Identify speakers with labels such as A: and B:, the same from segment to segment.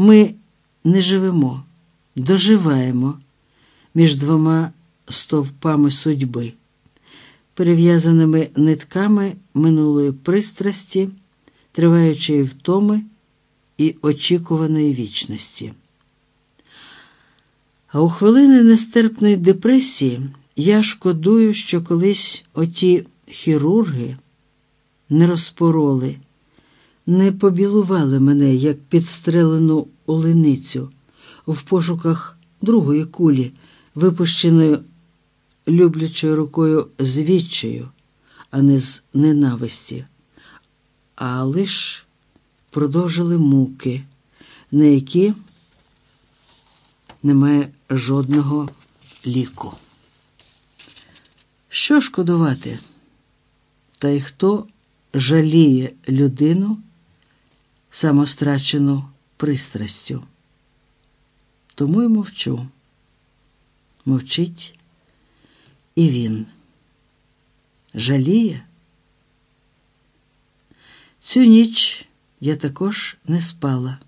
A: Ми не живемо, доживаємо між двома стовпами судьби, перев'язаними нитками минулої пристрасті, триваючої втоми і очікуваної вічності. А у хвилини нестерпної депресії я шкодую, що колись оті хірурги не розпороли, не побілували мене, як підстрелену оленицю в пошуках другої кулі, випущеною люблячою рукою з а не з ненависті, а лиш продовжили муки, на які немає жодного ліку. Що шкодувати? Та й хто жаліє людину самострачену пристрастю? Тому й мовчу. Мовчить і він. Жаліє? Цю ніч я також не спала.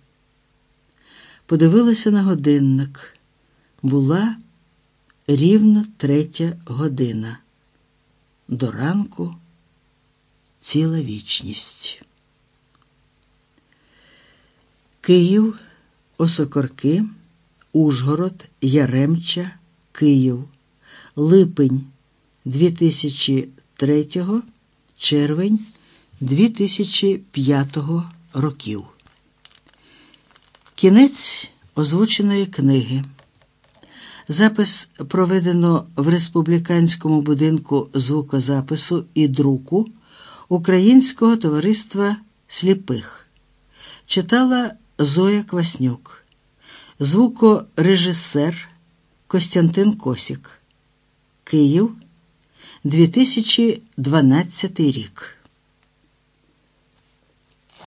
A: Подивилася на годинник. Була рівно третя година. До ранку ціла вічність. Київ, Осокорки, Ужгород, Яремча, Київ, липень 2003, червень 2005 років. Кінець озвученої книги. Запис проведено в республіканському будинку звукозапису і друку Українського товариства сліпих. Читала Зоя Кваснюк, звукорежисер Костянтин Косік. Київ, 2012 рік.